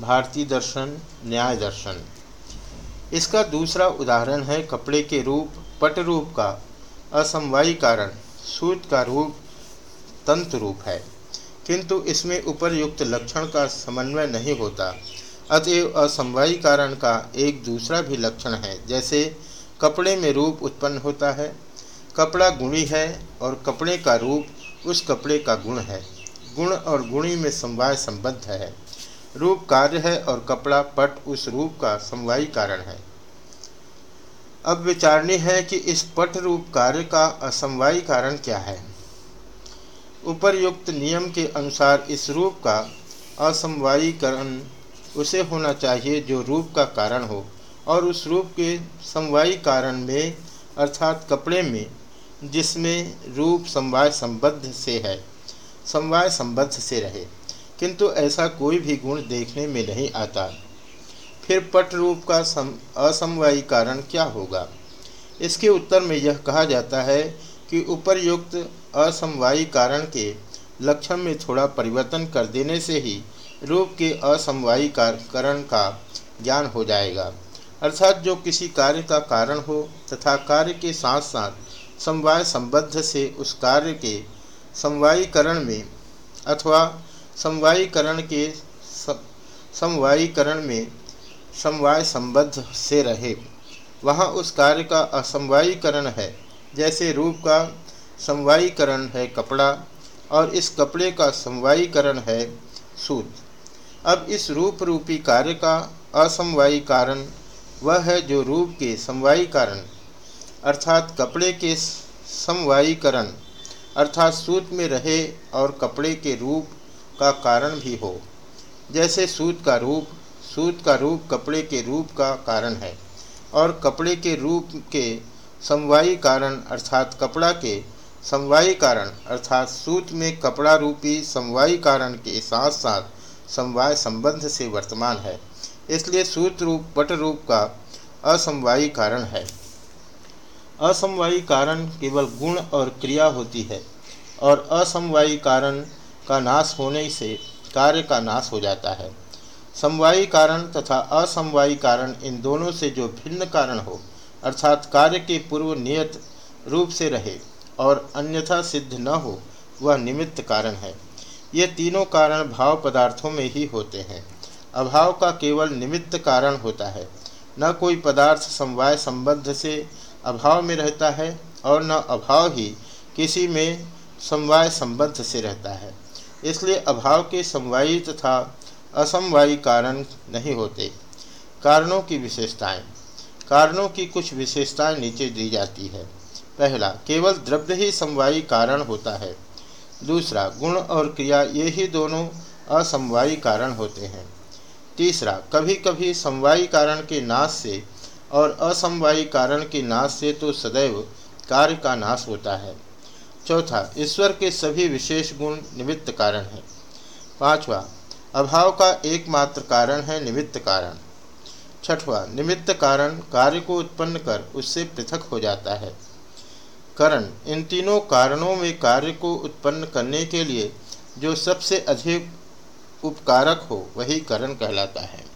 भारतीय दर्शन, न्याय दर्शन। इसका दूसरा उदाहरण है कपड़े के रूप, पट रूप का असमवायी कारण, सूत का रूप तंत्र रूप है। किंतु इसमें उपरयुक्त लक्षण का समन्वय नहीं होता, अतएव असमवायी कारण का एक दूसरा भी लक्षण है, जैसे कपड़े में रूप उत्पन्न होता है, कपड़ा गुणी है और कपड़े का रूप उस कपड़े का गुण है। गुण और गुणी में समवाय संबद्ध है। रूप कार्य है और कपड़ा पट उस रूप का समवायी कारण है। अब विचारणी है कि इस पट रूप कार्य का असमवायी कारण क्या है। उपरयुक्त नियम के अनुसार इस रूप का असमवायीकरण उसे होना चाहिए जो रूप का कारण हो और उस रूप के समवायी कारण में, अर्थात कपड़े में, जिसमें रूप समवाय संबद्ध से है, समवाय संबद्ध से रहे। किंतु ऐसा कोई भी गुण देखने में नहीं आता। फिर पट रूप का सम, असमवायी कारण क्या होगा? इसके उत्तर में यह कहा जाता है कि उपरयुक्त असमवायी कारण के लक्षण में थोड़ा परिवर्तन कर देने से ही रूप के असमवायी करण का ज्ञान हो जाएगा। अर्थात जो किसी कार्य का कारण हो तथा कार्य के साथ साथ समवाय संबद्ध से उस कार्य के समवायीकरण में अथवा समवायीकरण के समवायीकरण में समवाय संबद्ध से रहे। वहाँ उस कार्य का असमवायीकरण है, जैसे रूप का समवायीकरण है कपड़ा, और इस कपड़े का समवायीकरण है सूत। अब इस रूप रूपी कार्य का असमवायी कारण वह है जो रूप के समवायी कारण अर्थात कपड़े के समवायीकरण, अर्थात सूत में रहे और कपड़े के रूप का कारण भी हो। जैसे सूत का रूप, सूत का रूप कपड़े के रूप का कारण है और कपड़े के रूप के समवायी कारण अर्थात कपड़ा के समवायी कारण अर्थात सूत में कपड़ा रूपी समवायी कारण के साथ साथ समवाय संबंध से वर्तमान है। इसलिए सूत रूप, पट रूप का असमवायी कारण है। असमवायी कारण केवल गुण और क्रिया होती है और असमवायी कारण का नाश होने से कार्य का नाश हो जाता है। समवायी कारण तथा असमवायी कारण इन दोनों से जो भिन्न कारण हो, अर्थात कार्य के पूर्व नियत रूप से रहे और अन्यथा सिद्ध न हो, वह निमित्त कारण है। ये तीनों कारण भाव पदार्थों में ही होते हैं। अभाव का केवल निमित्त कारण होता है। न कोई पदार्थ समवाय संबद्ध से अभाव में रहता है और न अभाव ही किसी में समवाय संबद्ध से रहता है। इसलिए अभाव के समवायी तथा असमवायी कारण नहीं होते। कारणों की विशेषताएँ। कारणों की कुछ विशेषताएँ नीचे दी जाती है। पहला, केवल द्रव्य ही समवायी कारण होता है। दूसरा, गुण और क्रिया ये ही दोनों असमवायी कारण होते हैं। तीसरा कभी कभी समवायी कारण के नाश से और असमवायी कारण के नाश से तो सदैव कार्य का नाश होता है। चौथा, ईश्वर के सभी विशेष गुण निमित्त कारण हैं। पांचवा, अभाव का एकमात्र कारण है निमित्त कारण। छठवा, निमित्त कारण कार्य को उत्पन्न कर उससे पृथक हो जाता है। करण, इन तीनों कारणों में कार्य को उत्पन्न करने के लिए जो सबसे अधिक उपकारक हो, वही करण कहलाता है।